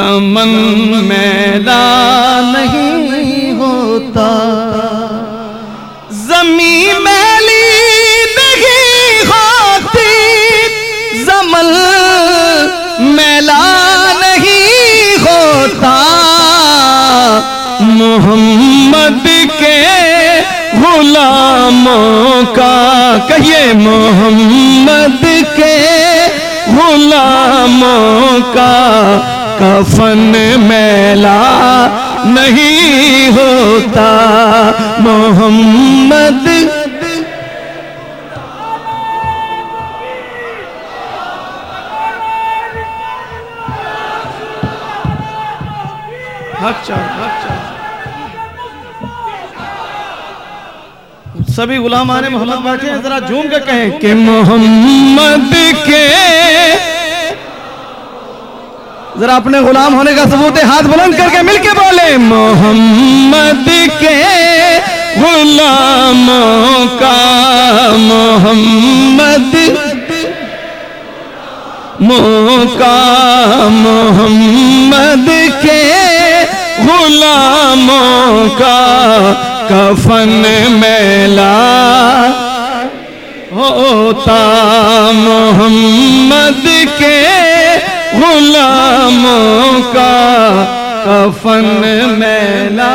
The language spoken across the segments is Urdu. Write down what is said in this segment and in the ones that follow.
زمن میلا نہیں ہوتا۔ زمین میلی نہیں ہوتی۔ زمن میلا نہیں ہوتا۔ محمد کے غلاموں کا کہیے، محمد کے غلاموں کا کفن میلا نہیں ہوتا۔ محمد۔ سبھی غلام آنے محمد بیٹھے ہیں، ذرا جھوم کے کہیں کہ محمد کے ذرا اپنے غلام ہونے کا ثبوت ہے ہاتھ بلند کر کے مل کے بولے، محمد کے غلاموں کا محمد موقع محمد کے غلاموں کا کفن میلا ہوتا، محمد کے غلاموں کا کفن میلا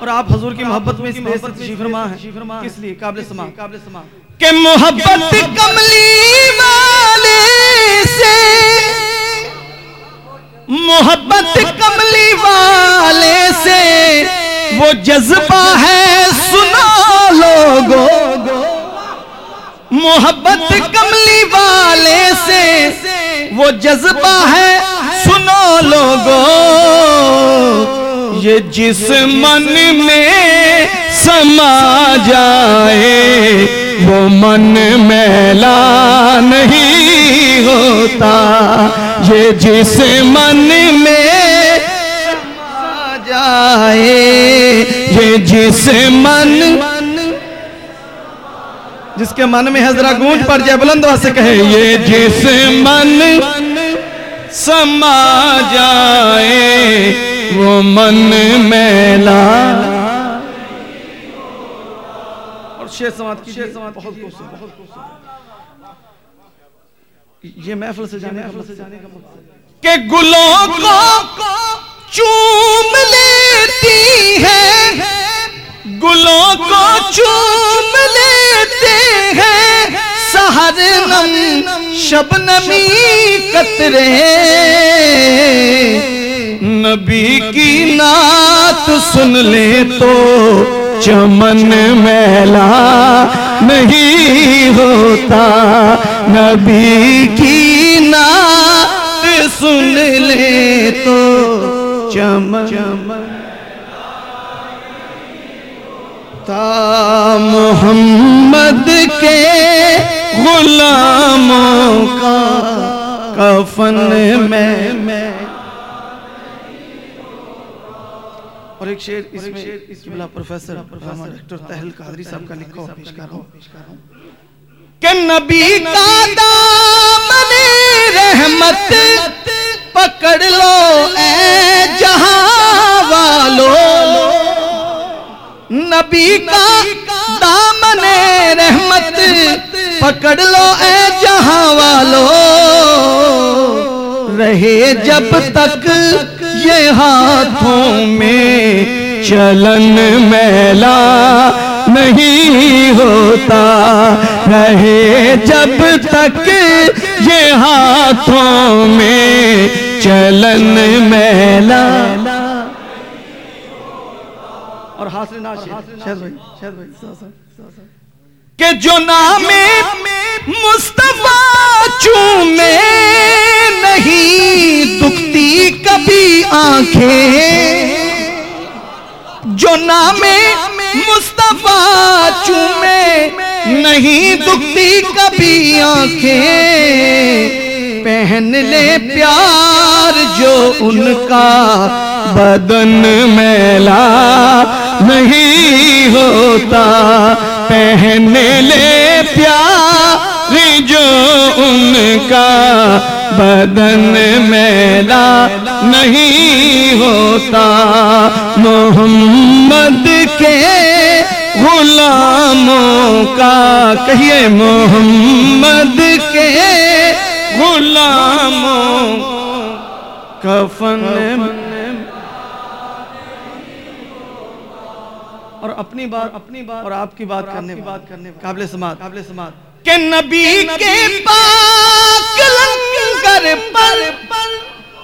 اور آپ حضور کی محبت میں اس سے تشریف فرما ہے۔ کس لیے؟ قابل سما۔ قابل سما کہ محبت کملی والے سے محبت کملی والے سے وہ جذبہ ہے۔ سنا لوگو محبت کملی والے سے وہ جذبہ ہے سنو لوگو یہ جس من میں سما جائے وہ من میلا نہیں ہوتا۔ یہ جس من میں سما جائے یہ جس من جس کے من میں حضرہ گونج پر جائے بلند سے کہے یہ جس من سما جائے وہ من میلا اور شیر سمات کی شیر سمات بہت خوش یہ محفل سے جانے کا مقصد کہ گلوں کو چوم لیتی سہر نم شبنمی قطرے نبی کی نعت سن لے تو چمن میلا نہیں ہوتا۔ نبی کی نعت سن لے تو چمن تا محمد کے غلاموں کا کفن میں اور ایک شعر اس میں جملہ پروفیسر ہمارا ڈاکٹر تحل قادری صاحب کا لکھا ہوا پیش کر رہا ہوں۔ کہ نبی کا دامن رحمت پکڑ لو اے جہاں والو۔ نبی کا دامن رحمت پکڑ لو اے جہاں والو۔ رہے جب تک یہ ہاتھوں میں چلن میلا نہیں ہوتا۔ رہے جب تک یہ ہاتھوں میں چلن میلا۔ اور حاصل شہد بھائی شہد بھائی۔ کہ جو نام مصطفیٰ چومے نہیں دکھتی کبھی آنکھیں۔ جو نام مصطفیٰ چومے نہیں دکھتی کبھی آنکھیں۔ پہن لے پیار جو ان کا بدن میلا نہیں ہوتا۔ پہن لے پیار جو ان کا بدن میلا نہیں ہوتا۔ محمد کے غلاموں کا کہیے، محمد کے غلاموں کفن اور اپنی بات اپنی بات اور آپ کی بات کرنے بات کرنے قابل سماعت قابل سماعت۔ کہ نبی کے پاک لنگر پر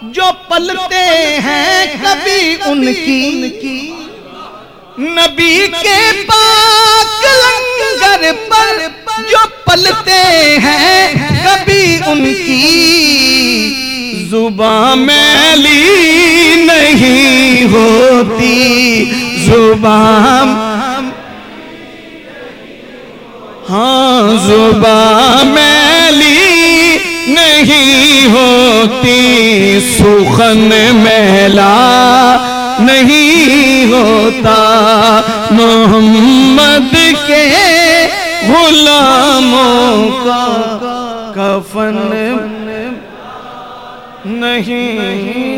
جو پلتے ہیں کبھی ان کی نبی کے پاک لنگر پر جو پلتے ہیں کبھی ان کی زباں میلی نہیں ہوتی۔ زباں ہاں زباں میلی نہیں ہوتی، سخن میلا نہیں ہوتا۔ محمد کے غلاموں کا کفن نہیں